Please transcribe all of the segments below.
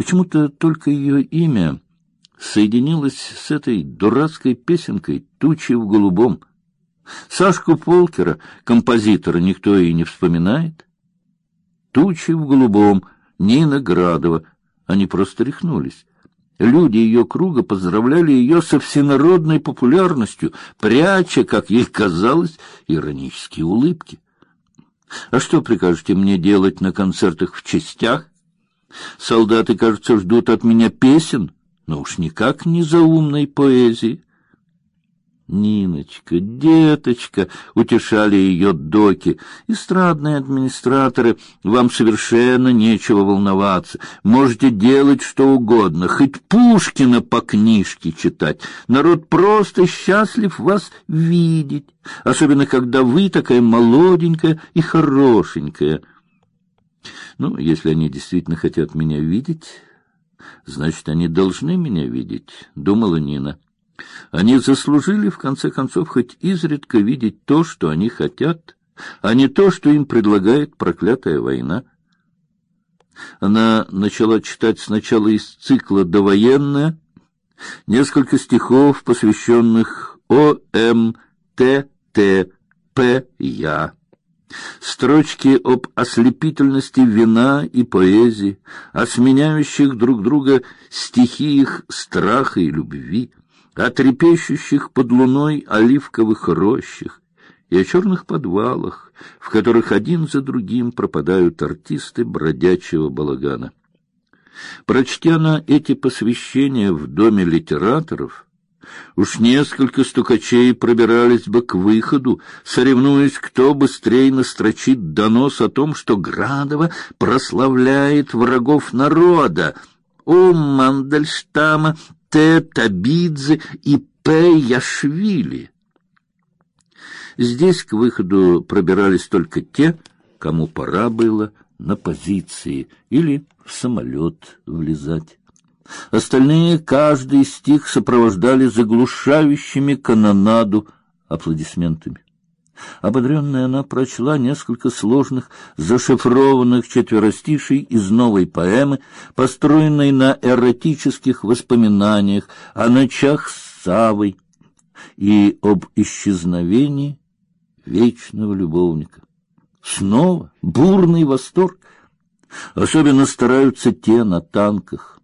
Почему-то только ее имя соединилось с этой дурацкой песенкой «Тучи в голубом». Сашку Полкера, композитора, никто и не вспоминает. «Тучи в голубом», Нина Градова. Они просто рехнулись. Люди ее круга поздравляли ее со всенародной популярностью, пряча, как ей казалось, иронические улыбки. А что прикажете мне делать на концертах в частях? Солдаты, кажется, ждут от меня песен, но уж никак не заумной поэзии. Ниночка, деточка, утешали ее доки. Эстрадные администраторы, вам совершенно нечего волноваться. Можете делать что угодно, хоть Пушкина по книжке читать. Народ просто счастлив вас видеть, особенно когда вы такая молоденькая и хорошенькая. Ну, если они действительно хотят меня видеть, значит, они должны меня видеть, думала Нина. Они заслужили, в конце концов, хоть изредка видеть то, что они хотят, а не то, что им предлагает проклятая война. Она начала читать сначала из цикла «Довоенная», несколько стихов, посвященных О.М. Т. Т. П. Я. Строчки об ослепительности вина и поэзии, о сменяющих друг друга стихиях страха и любви о трепещущих под луной оливковых рощах и о черных подвалах, в которых один за другим пропадают артисты бродячего балагана. Прочтя она эти посвящения в доме литераторов, уж несколько стукачей пробирались бы к выходу, соревнуясь, кто быстрее настрочит донос о том, что Градова прославляет врагов народа, у Мандельштама Т. Табидзе и П. Яшвили. Здесь к выходу пробирались только те, кому пора было на позиции или в самолет влезать. Остальные каждый стих сопровождали заглушающими канонаду аплодисментами. Ободренная она прочла несколько сложных, зашифрованных четверостишей из новой поэмы, построенной на эротических воспоминаниях о ночах с Савой и об исчезновении вечного любовника. Снова бурный восторг. Особенно стараются те на танках.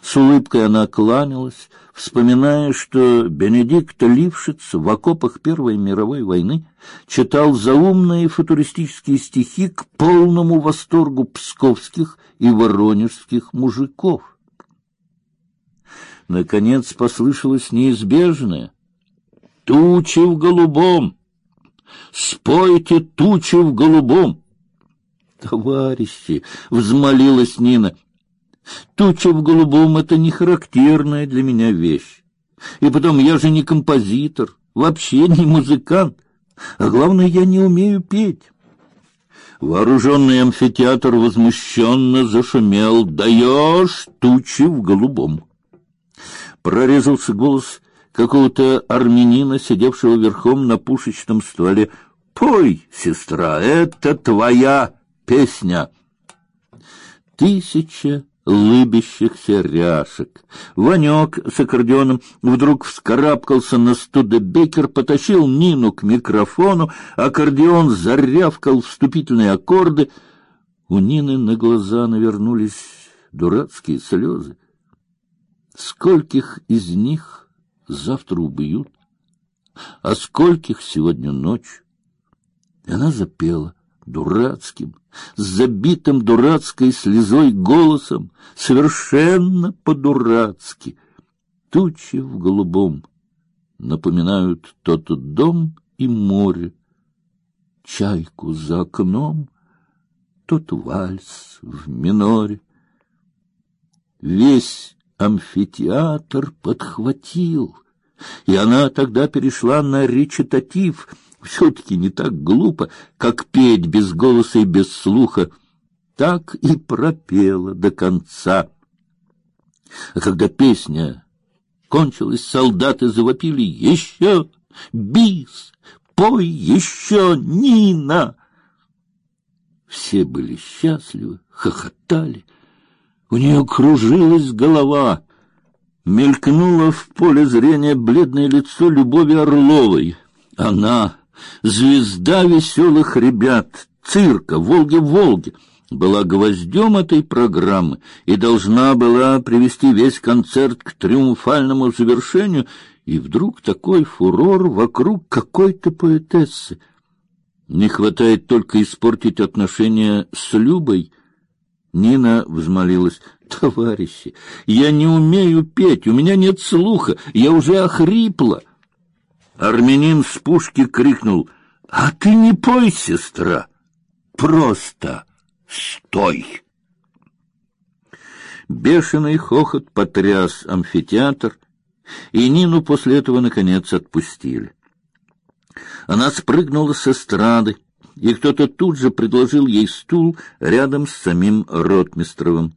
С улыбкой она кланялась, вспоминая, что Бенедикт Лившиц в окопах Первой мировой войны читал заумные футуристические стихи к полному восторгу псковских и воронежских мужиков. Наконец послышалось неизбежное: "Тучи в голубом! Спойте тучи в голубом!" Товарищи, взмолилась Нина. Туча в голубом — это не характерная для меня вещь. И потом, я же не композитор, вообще не музыкант, а главное, я не умею петь. Вооруженный амфитеатр возмущенно зашумел. «Даешь тучи в голубом!» Прорезался голос какого-то армянина, сидевшего верхом на пушечном стволе. «Пой, сестра, это твоя песня!» Тысяча лыбящихся ряшек. Ванек с аккордеоном вдруг вскарабкался на студебекер, потащил Нину к микрофону, аккордеон зарявкал вступительные аккорды. У Нины на глаза навернулись дурацкие слезы. Скольких из них завтра убьют, а скольких сегодня ночью? И она запела дурацким, с забитым дурацкой слезой голосом, совершенно по-дурацки. Тучи в голубом напоминают тот дом и море, чайку за окном, тот вальс в миноре. Весь амфитеатр подхватил, и она тогда перешла на речитатив — все-таки не так глупо, как петь без голоса и без слуха. Так и пропела до конца. А когда песня кончилась, солдаты завопили «Еще! Бис! Пой еще, Нина!» Все были счастливы, хохотали. У нее кружилась голова. Мелькнуло в поле зрения бледное лицо Любови Орловой. Она, звезда веселых ребят, цирка «Волги-Волги», была гвоздем этой программы и должна была привести весь концерт к триумфальному завершению, и вдруг такой фурор вокруг какой-то поэтессы. Не хватает только испортить отношения с Любой. Нина взмолилась: "Товарищи, я не умею петь, у меня нет слуха, я уже охрипла". Армянин с пушки крикнул: "А ты не пой, сестра, просто стой!" Бешеный хохот потряс амфитеатр, и Нину после этого наконец отпустили. Она спрыгнула с эстрады, и кто-то тут же предложил ей стул рядом с самим Ротмистровым.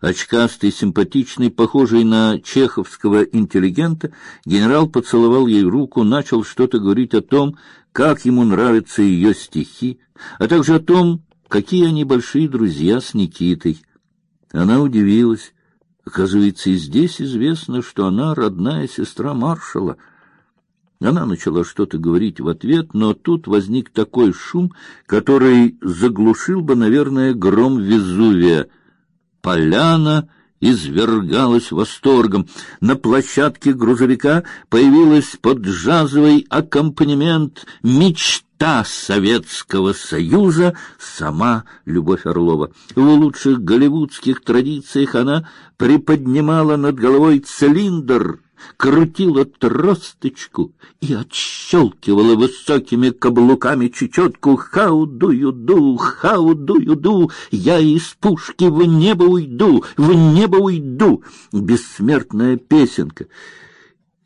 Очкастый, симпатичный, похожий на чеховского интеллигента, генерал поцеловал ей руку, начал что-то говорить о том, как ему нравятся ее стихи, а также о том, какие они большие друзья с Никитой. Она удивилась. Оказывается, и здесь известно, что она родная сестра маршала — она начала что-то говорить в ответ, но тут возник такой шум, который заглушил бы, наверное, гром Везувия. Поляна извергалась восторгом. На площадке грузовика появилась под джазовый аккомпанемент мечта Советского Союза сама Любовь Орлова. В лучших голливудских традициях она приподнимала над головой цилиндр крутила тросточку и отщелкивала высокими каблуками чечетку. «Хау-ду-ю-ду, хау-ду-ю-ду, я из пушки в небо уйду, в небо уйду» — бессмертная песенка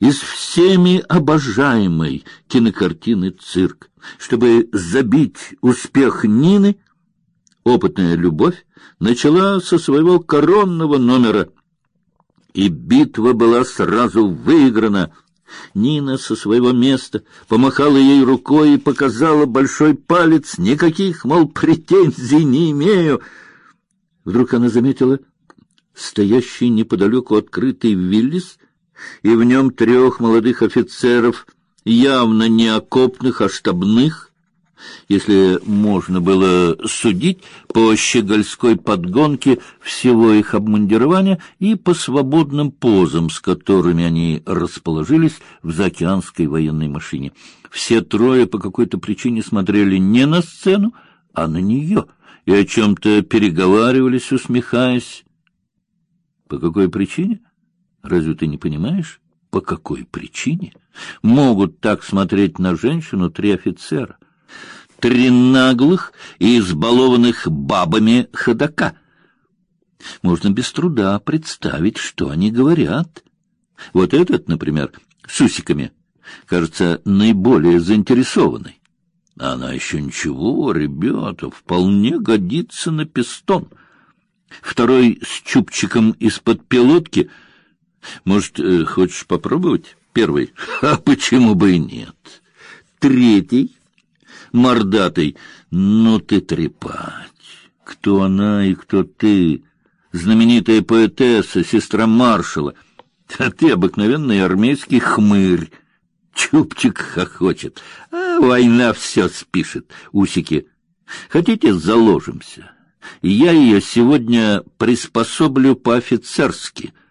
из всеми обожаемой кинокартины «Цирк». Чтобы забить успех Нины, опытная любовь начала со своего коронного номера — и битва была сразу выиграна. Нина со своего места помахала ей рукой и показала большой палец. Никаких, мол, претензий не имею. Вдруг она заметила стоящий неподалеку открытый Виллис, и в нем трех молодых офицеров, явно не окопных, а штабных, если можно было судить по щегольской подгонке всего их обмундирования и по свободным позам, с которыми они расположились в заокеанской военной машине. Все трое по какой-то причине смотрели не на сцену, а на нее, и о чем-то переговаривались, усмехаясь. По какой причине? Разве ты не понимаешь? По какой причине могут так смотреть на женщину три офицера? Три наглых и избалованных бабами ходока. Можно без труда представить, что они говорят. Вот этот, например, с усиками, кажется наиболее заинтересованный. Она еще ничего, ребята, вполне годится на пистон. Второй с чубчиком из-под пилотки. Может, э, хочешь попробовать? Первый. А почему бы и нет? Третий мордатый. Ну ты трепать! Кто она и кто ты? Знаменитая поэтесса, сестра маршала. А ты обыкновенный армейский хмырь. Чупчик хохочет. А война все спишет. Усики. Хотите, заложимся? Я ее сегодня приспособлю по-офицерски —